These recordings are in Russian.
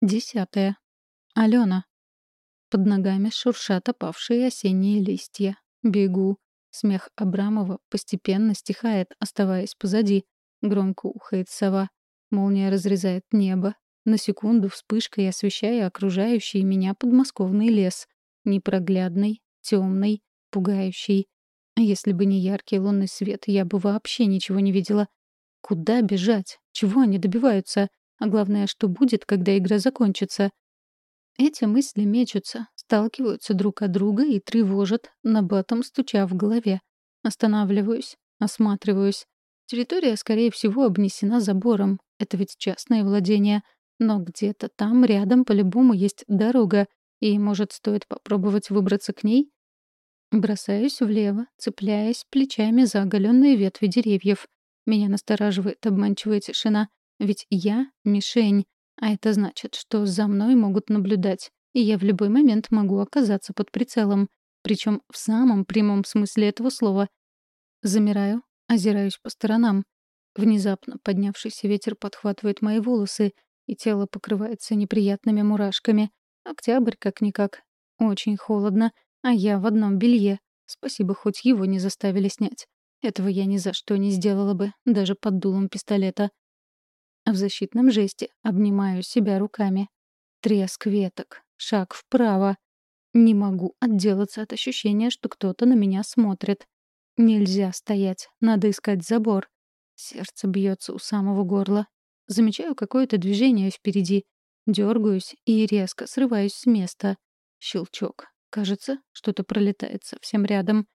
Десятое. Алена. Под ногами шуршат опавшие осенние листья. Бегу. Смех Абрамова постепенно стихает, оставаясь позади. Громко ухает сова. Молния разрезает небо. На секунду вспышкой освещая окружающий меня подмосковный лес. Непроглядный, темный, пугающий. Если бы не яркий лунный свет, я бы вообще ничего не видела. Куда бежать? Чего они добиваются? А главное, что будет, когда игра закончится? Эти мысли мечутся, сталкиваются друг от друга и тревожат, набатом стуча в голове. Останавливаюсь, осматриваюсь. Территория, скорее всего, обнесена забором. Это ведь частное владение. Но где-то там рядом по-любому есть дорога, и, может, стоит попробовать выбраться к ней? Бросаюсь влево, цепляясь плечами за оголенные ветви деревьев. Меня настораживает обманчивая тишина. Ведь я — мишень, а это значит, что за мной могут наблюдать, и я в любой момент могу оказаться под прицелом, причем в самом прямом смысле этого слова. Замираю, озираюсь по сторонам. Внезапно поднявшийся ветер подхватывает мои волосы, и тело покрывается неприятными мурашками. Октябрь как-никак. Очень холодно, а я в одном белье. Спасибо, хоть его не заставили снять. Этого я ни за что не сделала бы, даже под дулом пистолета. В защитном жесте обнимаю себя руками. Треск веток, шаг вправо. Не могу отделаться от ощущения, что кто-то на меня смотрит. Нельзя стоять, надо искать забор. Сердце бьется у самого горла. Замечаю какое-то движение впереди. Дергаюсь и резко срываюсь с места. Щелчок. Кажется, что-то пролетает совсем рядом.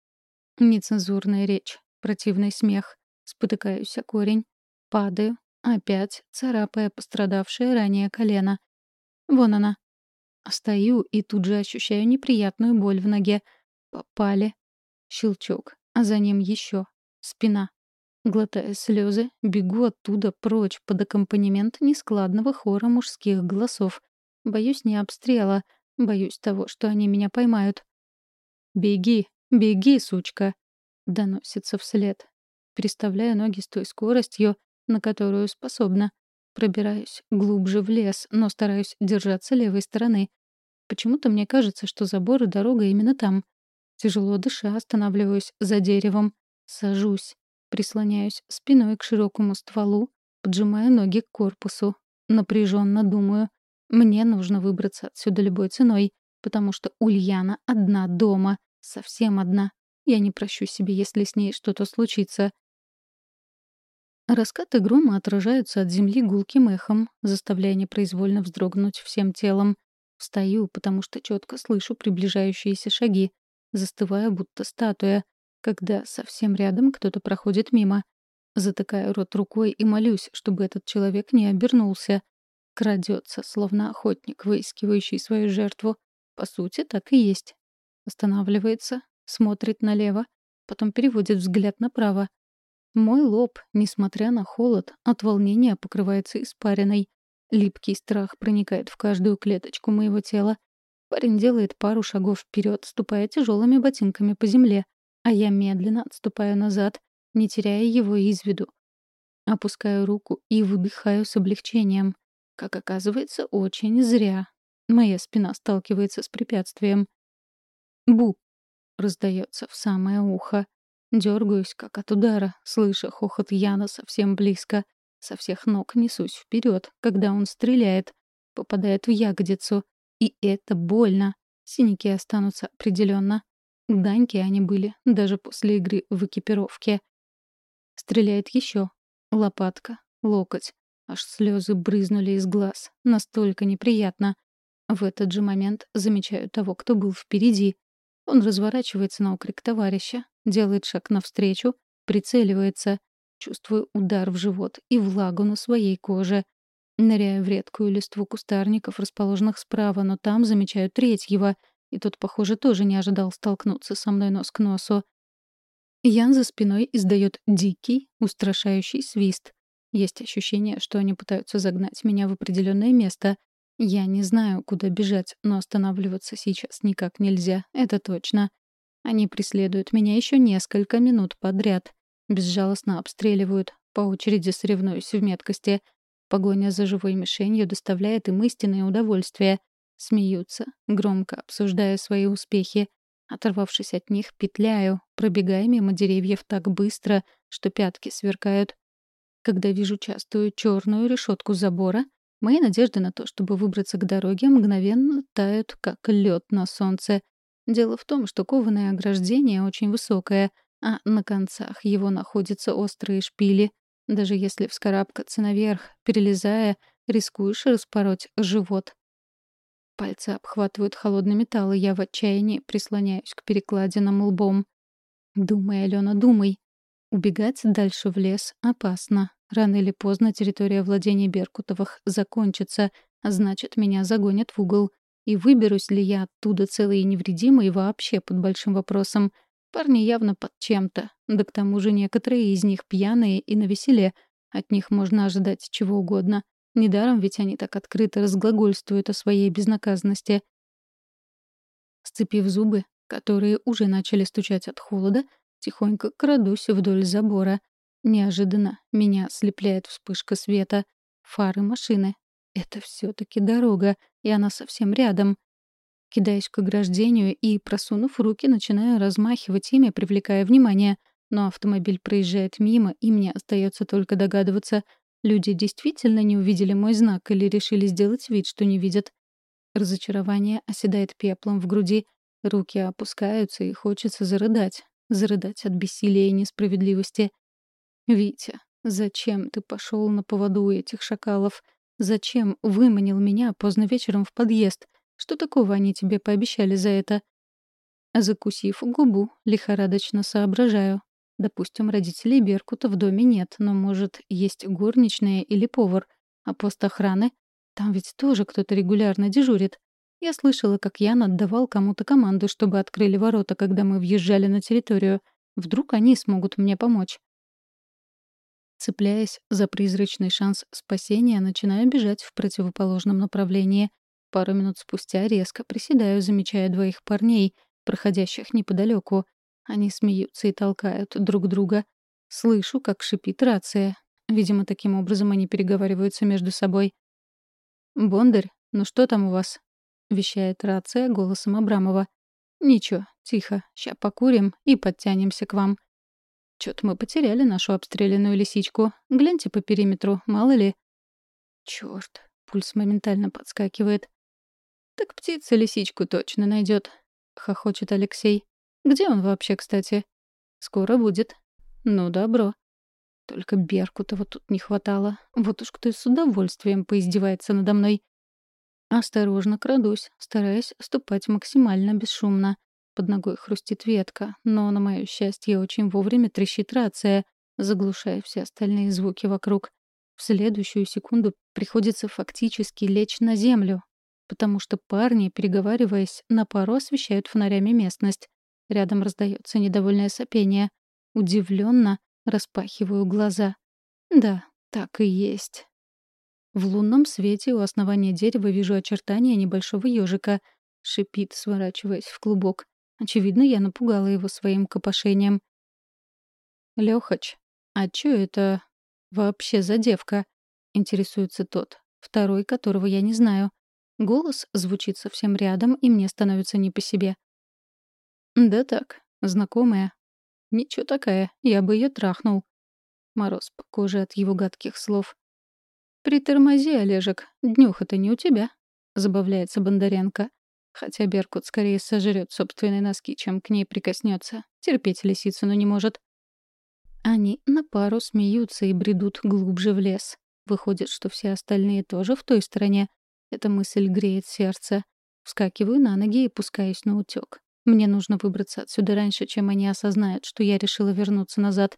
Нецензурная речь, противный смех. Спотыкаюсь о корень. Падаю, опять царапая пострадавшее ранее колено. Вон она. Стою и тут же ощущаю неприятную боль в ноге. Попали. Щелчок, а за ним еще. Спина. Глотая слезы, бегу оттуда прочь под аккомпанемент нескладного хора мужских голосов. Боюсь не обстрела, боюсь того, что они меня поймают. «Беги, беги, сучка!» — доносится вслед. Переставляя ноги с той скоростью, на которую способна. Пробираюсь глубже в лес, но стараюсь держаться левой стороны. Почему-то мне кажется, что забор и дорога именно там. Тяжело дыша, останавливаюсь за деревом. Сажусь. Прислоняюсь спиной к широкому стволу, поджимая ноги к корпусу. Напряженно думаю. Мне нужно выбраться отсюда любой ценой, потому что Ульяна одна дома. Совсем одна. Я не прощу себе, если с ней что-то случится. Раскаты грома отражаются от земли гулким эхом, заставляя непроизвольно вздрогнуть всем телом. Встаю, потому что четко слышу приближающиеся шаги, застывая будто статуя, когда совсем рядом кто-то проходит мимо. Затыкаю рот рукой и молюсь, чтобы этот человек не обернулся. Крадется, словно охотник, выискивающий свою жертву. По сути, так и есть. Останавливается, смотрит налево, потом переводит взгляд направо. Мой лоб, несмотря на холод, от волнения покрывается испариной. Липкий страх проникает в каждую клеточку моего тела. Парень делает пару шагов вперед, ступая тяжелыми ботинками по земле, а я медленно отступаю назад, не теряя его из виду. Опускаю руку и выдыхаю с облегчением. Как оказывается, очень зря. Моя спина сталкивается с препятствием. «Бу!» — раздается в самое ухо. Дергаюсь, как от удара, слыша хохот Яна совсем близко. Со всех ног несусь вперед, когда он стреляет. Попадает в ягодицу. И это больно. Синяки останутся определенно. Даньки они были, даже после игры в экипировке. Стреляет еще. Лопатка, локоть. Аж слезы брызнули из глаз. Настолько неприятно. В этот же момент замечаю того, кто был впереди. Он разворачивается на окрик товарища, делает шаг навстречу, прицеливается. Чувствую удар в живот и влагу на своей коже. Ныряю в редкую листву кустарников, расположенных справа, но там замечаю третьего, и тот, похоже, тоже не ожидал столкнуться со мной нос к носу. Ян за спиной издает дикий, устрашающий свист. Есть ощущение, что они пытаются загнать меня в определенное место. Я не знаю, куда бежать, но останавливаться сейчас никак нельзя, это точно. Они преследуют меня еще несколько минут подряд. Безжалостно обстреливают, по очереди соревнуюсь в меткости. Погоня за живой мишенью доставляет им истинное удовольствие. Смеются, громко обсуждая свои успехи. Оторвавшись от них, петляю, пробегая мимо деревьев так быстро, что пятки сверкают. Когда вижу частую черную решетку забора, мои надежды на то, чтобы выбраться к дороге, мгновенно тают, как лед на солнце. Дело в том, что кованое ограждение очень высокое, а на концах его находятся острые шпили. Даже если вскарабкаться наверх, перелезая, рискуешь распороть живот. Пальцы обхватывают холодный металл, и я в отчаянии прислоняюсь к перекладинам лбом. Думай, Алена, думай. Убегать дальше в лес опасно. Рано или поздно территория владения Беркутовых закончится, а значит, меня загонят в угол. И выберусь ли я оттуда целый и невредимый вообще под большим вопросом. Парни явно под чем-то. Да к тому же некоторые из них пьяные и навеселе. От них можно ожидать чего угодно. Недаром ведь они так открыто разглагольствуют о своей безнаказанности. Сцепив зубы, которые уже начали стучать от холода, тихонько крадусь вдоль забора. Неожиданно меня ослепляет вспышка света. Фары машины. Это все таки дорога, и она совсем рядом. Кидаюсь к ограждению и, просунув руки, начинаю размахивать ими, привлекая внимание. Но автомобиль проезжает мимо, и мне остается только догадываться — Люди действительно не увидели мой знак или решили сделать вид, что не видят. Разочарование оседает пеплом в груди, руки опускаются и хочется зарыдать. Зарыдать от бессилия и несправедливости. «Витя, зачем ты пошел на поводу у этих шакалов? Зачем выманил меня поздно вечером в подъезд? Что такого они тебе пообещали за это?» Закусив губу, лихорадочно соображаю. Допустим, родителей Беркута в доме нет, но, может, есть горничная или повар. А пост охраны? Там ведь тоже кто-то регулярно дежурит. Я слышала, как Ян отдавал кому-то команду, чтобы открыли ворота, когда мы въезжали на территорию. Вдруг они смогут мне помочь. Цепляясь за призрачный шанс спасения, начинаю бежать в противоположном направлении. Пару минут спустя резко приседаю, замечая двоих парней, проходящих неподалеку. Они смеются и толкают друг друга. Слышу, как шипит рация. Видимо, таким образом они переговариваются между собой. «Бондарь, ну что там у вас?» — вещает рация голосом Абрамова. «Ничего, тихо, ща покурим и подтянемся к вам». Чё-то мы потеряли нашу обстрелянную лисичку. Гляньте по периметру, мало ли. Чёрт, пульс моментально подскакивает. «Так птица лисичку точно найдет, хохочет Алексей. Где он вообще, кстати? Скоро будет. Ну, добро. Только Беркутова тут не хватало. Вот уж кто с удовольствием поиздевается надо мной. Осторожно крадусь, стараясь ступать максимально бесшумно. Под ногой хрустит ветка, но, на мое счастье, очень вовремя трещит рация, заглушая все остальные звуки вокруг. В следующую секунду приходится фактически лечь на землю, потому что парни, переговариваясь, на пару освещают фонарями местность. Рядом раздается недовольное сопение. Удивленно распахиваю глаза. Да, так и есть. В лунном свете у основания дерева вижу очертания небольшого ежика. Шипит, сворачиваясь в клубок. Очевидно, я напугала его своим копошением. «Лёхач, а чё это вообще за девка?» — интересуется тот, второй которого я не знаю. Голос звучит совсем рядом, и мне становится не по себе. «Да так, знакомая. Ничего такая, я бы ее трахнул». Мороз по коже от его гадких слов. «Притормози, Олежек, днюха-то не у тебя», — забавляется Бондаренко. Хотя Беркут скорее сожрет собственные носки, чем к ней прикоснется. Терпеть Лисицыну не может. Они на пару смеются и бредут глубже в лес. Выходит, что все остальные тоже в той стороне. Эта мысль греет сердце. Вскакиваю на ноги и пускаюсь на утёк. Мне нужно выбраться отсюда раньше, чем они осознают, что я решила вернуться назад.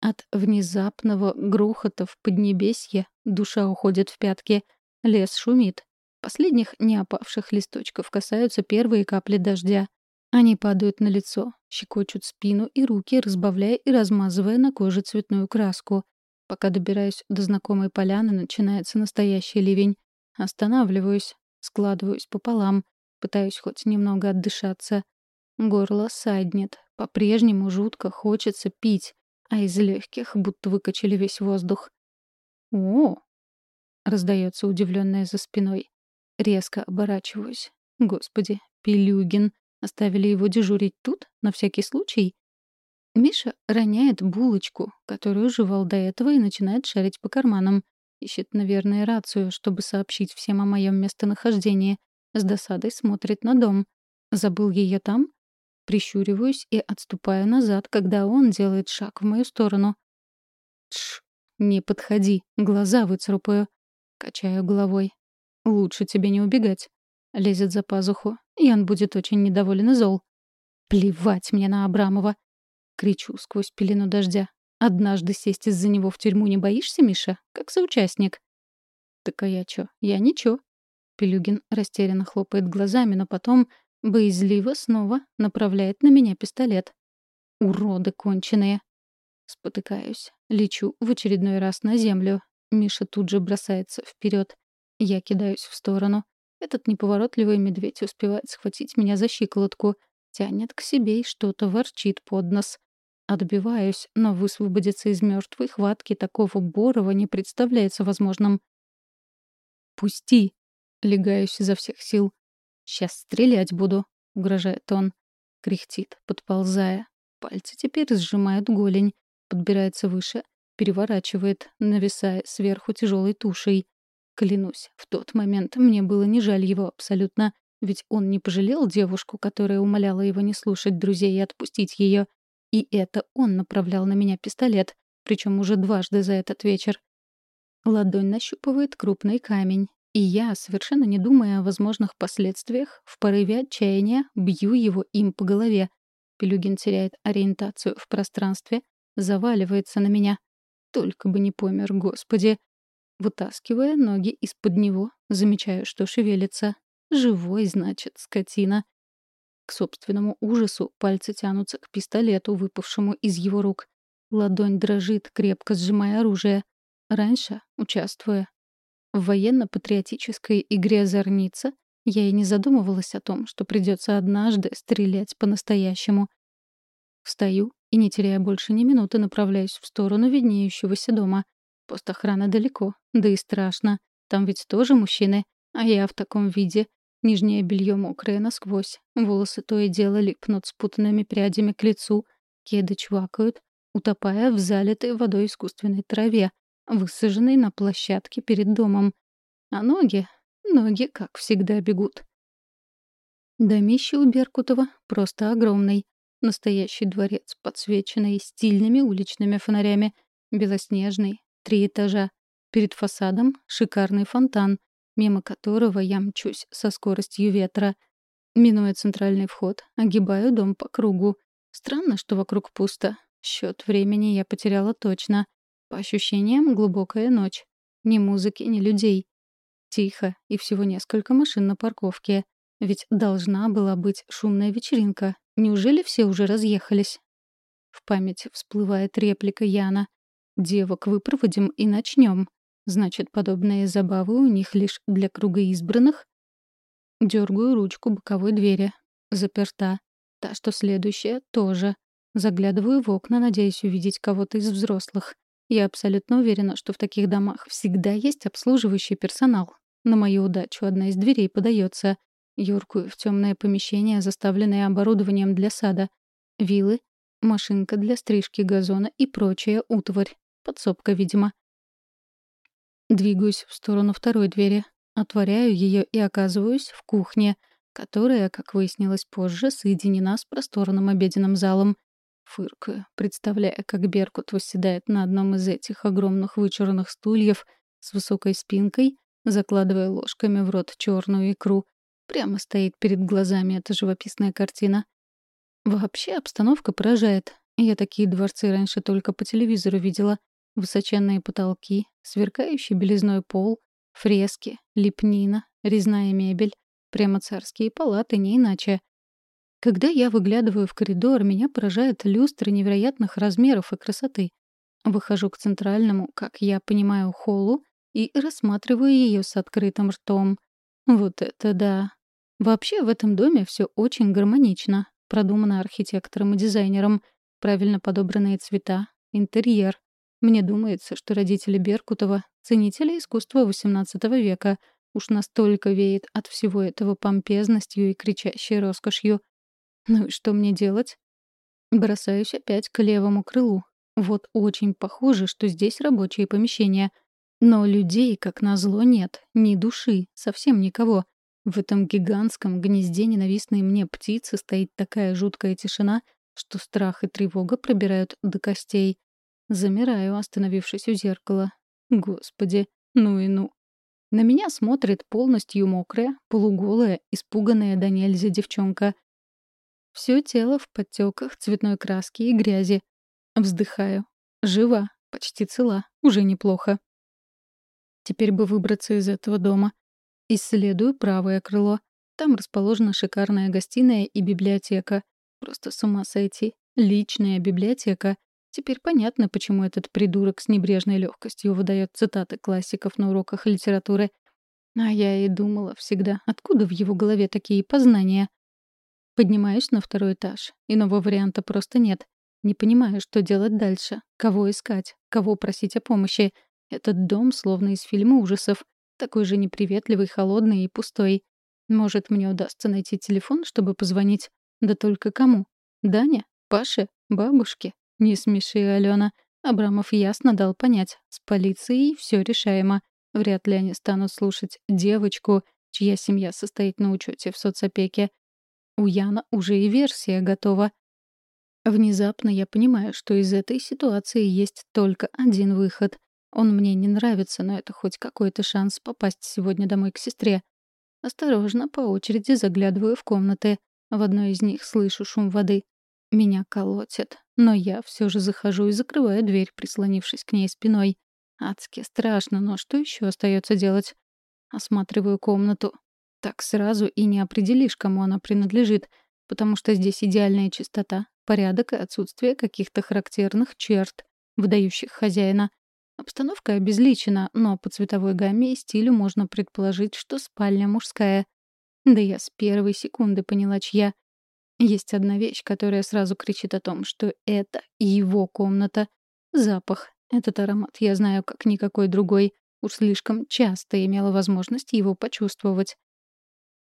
От внезапного грохота в Поднебесье душа уходит в пятки. Лес шумит. Последних неопавших листочков касаются первые капли дождя. Они падают на лицо, щекочут спину и руки, разбавляя и размазывая на коже цветную краску. Пока добираюсь до знакомой поляны, начинается настоящий ливень. Останавливаюсь, складываюсь пополам. Пытаюсь хоть немного отдышаться. Горло саднет. По-прежнему жутко хочется пить, а из легких будто выкачали весь воздух. О, — раздается удивленное за спиной. Резко оборачиваюсь. Господи, Пилюгин. Оставили его дежурить тут, на всякий случай? Миша роняет булочку, которую жевал до этого, и начинает шарить по карманам. Ищет, наверное, рацию, чтобы сообщить всем о моем местонахождении. С досадой смотрит на дом. Забыл ее там? Прищуриваюсь и отступаю назад, когда он делает шаг в мою сторону. Тш, не подходи, глаза выцарапаю. Качаю головой. Лучше тебе не убегать. Лезет за пазуху. Ян будет очень недоволен и зол. Плевать мне на Абрамова. Кричу сквозь пелену дождя. Однажды сесть из-за него в тюрьму не боишься, Миша? Как соучастник. Так а я чё? Я ничего. Пелюгин растерянно хлопает глазами, но потом боязливо снова направляет на меня пистолет. Уроды конченые. Спотыкаюсь. Лечу в очередной раз на землю. Миша тут же бросается вперед. Я кидаюсь в сторону. Этот неповоротливый медведь успевает схватить меня за щиколотку, тянет к себе и что-то ворчит под нос. Отбиваюсь, но высвободиться из мертвой хватки такого Борова не представляется возможным. «Пусти!» — легаюсь изо всех сил. «Сейчас стрелять буду», — угрожает он. Кряхтит, подползая. Пальцы теперь сжимают голень. Подбирается выше, переворачивает, нависая сверху тяжелой тушей. Клянусь, в тот момент мне было не жаль его абсолютно, ведь он не пожалел девушку, которая умоляла его не слушать друзей и отпустить ее. И это он направлял на меня пистолет, причем уже дважды за этот вечер. Ладонь нащупывает крупный камень, и я, совершенно не думая о возможных последствиях, в порыве отчаяния бью его им по голове. Пелюгин теряет ориентацию в пространстве, заваливается на меня. Только бы не помер, господи. Вытаскивая ноги из-под него, замечаю, что шевелится. Живой, значит, скотина. К собственному ужасу пальцы тянутся к пистолету, выпавшему из его рук. Ладонь дрожит, крепко сжимая оружие. Раньше, участвуя в военно-патриотической игре «Зорница», я и не задумывалась о том, что придется однажды стрелять по-настоящему. Встаю и, не теряя больше ни минуты, направляюсь в сторону виднеющегося дома. Пост охраны далеко, да и страшно. Там ведь тоже мужчины, а я в таком виде. Нижнее белье мокрое насквозь, волосы то и дело липнут спутанными прядями к лицу, кеды чвакают, утопая в залитой водой искусственной траве, высаженной на площадке перед домом. А ноги, ноги, как всегда, бегут. Домище у Беркутова просто огромный. Настоящий дворец, подсвеченный стильными уличными фонарями, белоснежный, три этажа. Перед фасадом шикарный фонтан, мимо которого я мчусь со скоростью ветра. Минуя центральный вход, огибаю дом по кругу. Странно, что вокруг пусто. Счет времени я потеряла точно. По ощущениям, глубокая ночь. Ни музыки, ни людей. Тихо, и всего несколько машин на парковке. Ведь должна была быть шумная вечеринка. Неужели все уже разъехались? В памяти всплывает реплика Яна. «Девок выпроводим и начнем». Значит, подобные забавы у них лишь для круга избранных? Дергаю ручку боковой двери. Заперта. Та, что следующая, тоже. Заглядываю в окна, надеясь увидеть кого-то из взрослых. Я абсолютно уверена, что в таких домах всегда есть обслуживающий персонал. На мою удачу одна из дверей подается. Юркую в темное помещение, заставленное оборудованием для сада. Вилы, машинка для стрижки газона и прочая утварь. Подсобка, видимо. Двигаюсь в сторону второй двери. Отворяю ее и оказываюсь в кухне, которая, как выяснилось позже, соединена с просторным обеденным залом. Фыркаю, представляя, как Беркут восседает на одном из этих огромных вычурных стульев с высокой спинкой, закладывая ложками в рот черную икру. Прямо стоит перед глазами эта живописная картина. Вообще обстановка поражает. Я такие дворцы раньше только по телевизору видела. Высоченные потолки, сверкающий белизной пол, фрески, лепнина, резная мебель. Прямо царские палаты, не иначе. Когда я выглядываю в коридор, меня поражает люстра невероятных размеров и красоты. Выхожу к центральному, как я понимаю, холлу и рассматриваю ее с открытым ртом. Вот это да. Вообще в этом доме все очень гармонично. Продумано архитектором и дизайнером. Правильно подобранные цвета, интерьер. Мне думается, что родители Беркутова — ценители искусства XVIII века, уж настолько веет от всего этого помпезностью и кричащей роскошью. Ну и что мне делать? Бросаюсь опять к левому крылу. Вот очень похоже, что здесь рабочие помещения. Но людей, как назло, нет. Ни души, совсем никого. В этом гигантском гнезде ненавистной мне птицы стоит такая жуткая тишина, что страх и тревога пробирают до костей. Замираю, остановившись у зеркала. Господи, ну и ну. На меня смотрит полностью мокрая, полуголая, испуганная до нельзя девчонка. Все тело в подтеках цветной краски и грязи. Вздыхаю. Жива, почти цела, уже неплохо. Теперь бы выбраться из этого дома. Исследую правое крыло. Там расположена шикарная гостиная и библиотека. Просто с ума сойти. Личная библиотека. Теперь понятно, почему этот придурок с небрежной легкостью выдает цитаты классиков на уроках литературы. А я и думала всегда, откуда в его голове такие познания. Поднимаюсь на второй этаж. Иного варианта просто нет. Не понимаю, что делать дальше. Кого искать? Кого просить о помощи? Этот дом словно из фильма ужасов. Такой же неприветливый, холодный и пустой. Может, мне удастся найти телефон, чтобы позвонить? Да только кому? Дане? Паше? Бабушке? Не смеши, Алена. Абрамов ясно дал понять. С полицией все решаемо. Вряд ли они станут слушать девочку, чья семья состоит на учете в соцопеке. У Яна уже и версия готова. Внезапно я понимаю, что из этой ситуации есть только один выход. Он мне не нравится, но это хоть какой-то шанс попасть сегодня домой к сестре. Осторожно, по очереди заглядываю в комнаты. В одной из них слышу шум воды. Меня колотит, но я все же захожу и закрываю дверь, прислонившись к ней спиной. Адски страшно, но что еще остается делать? Осматриваю комнату. Так сразу и не определишь, кому она принадлежит, потому что здесь идеальная чистота, порядок и отсутствие каких-то характерных черт, выдающих хозяина. Обстановка обезличена, но по цветовой гамме и стилю можно предположить, что спальня мужская. Да я с первой секунды поняла, чья. Есть одна вещь, которая сразу кричит о том, что это его комната. Запах. Этот аромат я знаю как никакой другой. Уж слишком часто имела возможность его почувствовать.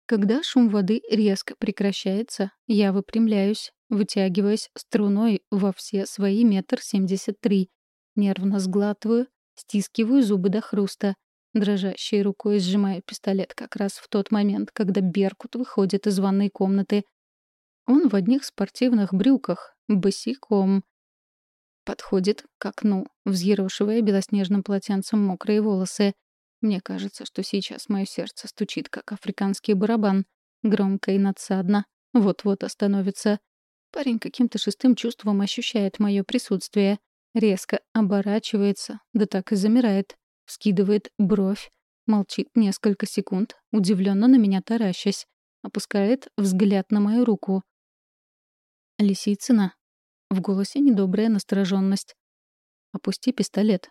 Когда шум воды резко прекращается, я выпрямляюсь, вытягиваясь струной во все свои метр семьдесят три. Нервно сглатываю, стискиваю зубы до хруста. Дрожащей рукой сжимаю пистолет как раз в тот момент, когда Беркут выходит из ванной комнаты. Он в одних спортивных брюках, босиком. Подходит к окну, взъерошивая белоснежным полотенцем мокрые волосы. Мне кажется, что сейчас мое сердце стучит, как африканский барабан. Громко и надсадно. Вот-вот остановится. Парень каким-то шестым чувством ощущает мое присутствие. Резко оборачивается, да так и замирает. Вскидывает бровь. Молчит несколько секунд, удивленно на меня таращась. Опускает взгляд на мою руку. «Лисицына?» В голосе недобрая настороженность. «Опусти пистолет.